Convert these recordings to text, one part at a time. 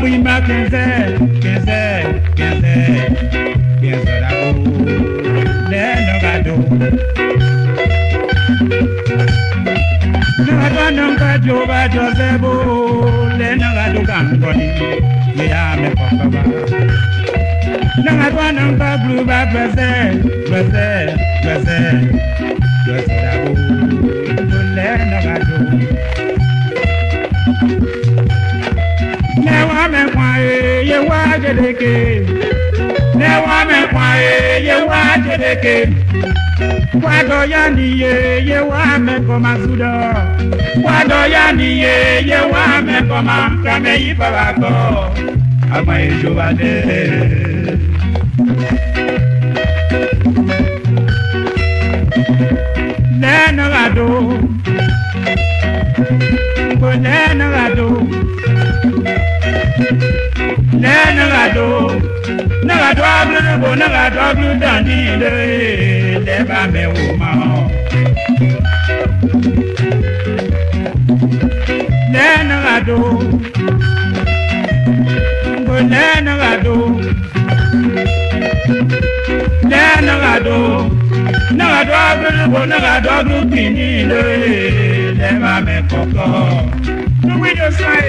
kuimba kenze kenze kenze kenze dabo lelo gado nagado nonga joba josebo lelo gado kangoni ya me papa nagado nonga blue ba present present present present dabo newa me kwae ye wa jedeke newa me kwae ye wa jedeke kwado ya ni ye wa me koma sudo kwado ya ni ye wa me koma kame yi baba ko ama ejoba de. Nana do, ko ne ne ga do ne do ablu bo ne do ablu dandi le le ba me wo ma ho ne ne ga do bo ne ne ga do ne ne ga do ne ga do ablu ne bo ne do ablu dandi le me koko. Nobody will say,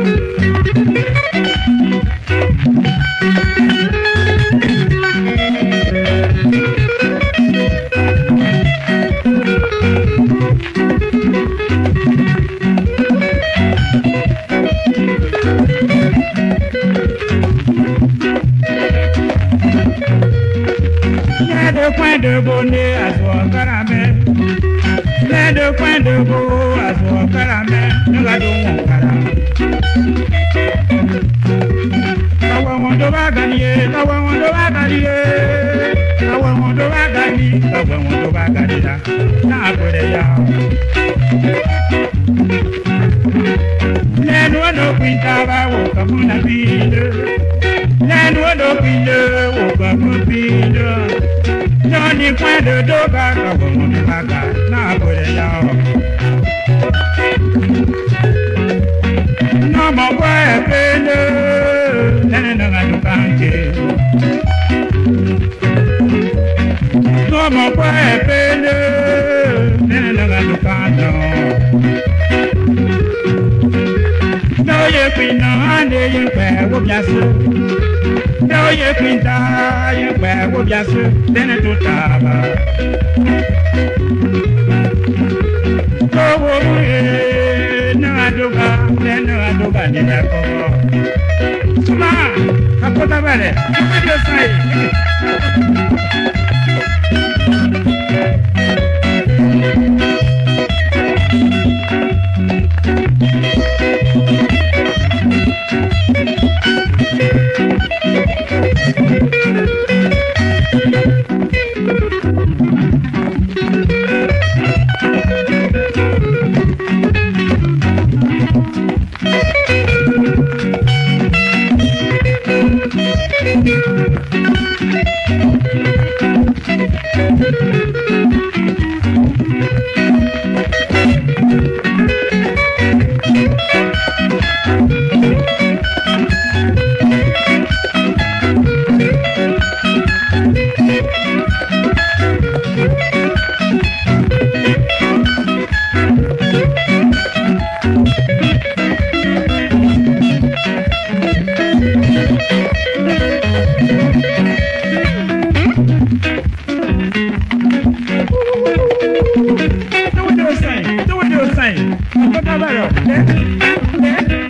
debo ne aso kara me ne de kwen kara me nga do kara tawa won do ba gani ye tawa won do ba gani ye tawa won do ba gani tawa won do ba gani da na ko de ya ne no no kwinta ba wo kamuna bi ne no no kwinta wo kamuna bi ni pẹ́ dodo bá kàwé mu ní bàgà náà bòrè yá ọ. Nọ́ọ̀mọ̀ bọ́ ẹ̀ pélé lẹ́nu náà ló ká ń jẹ. Nọ́ọ̀mọ̀ bọ́ ẹ̀ pélé lẹ́nu náà ló ká ń jọ. N'oye pinna, a na-eyi mkpa ẹ̀wọ́ bịa ye ye nta onye kwinta anyị mgbe agwụbịasụ denetụtaba owoe nnaduba nnaduba nidakọ ma akọtabale ekpedosayi Look at that.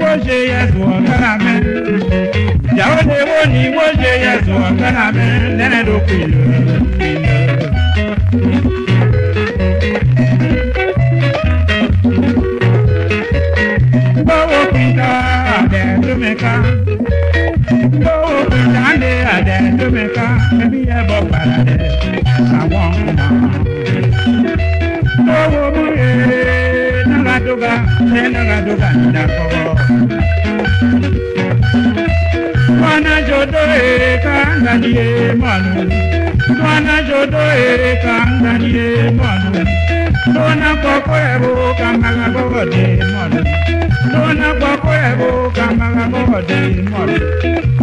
wo ṣe ẹ̀sùn kana mẹ́. ìyàwó ṣe wo ni wo ṣe ẹ̀sùn ọ̀gára mẹ́ lẹ́rẹ̀ẹ́dọ́kùn ìlú. gbọ́wọ́ pìtà àdẹ̀ẹ́dọ́mẹ́ka gbọ́wọ́ pìtà àdẹ̀ẹ́dọ́mẹ́ka ẹbí ẹ̀bọ̀ gbàdá dẹ̀ àwọn ọmọ. gbọ́wọ́ mú èrè nagaduga ne nagaduga ndakoo mwana jodo ere kanganie manu. mwana jodo ere e mwanu lona kwako ebo kamaga bogode mwanu lona kwako ebo kamaga bogode manu.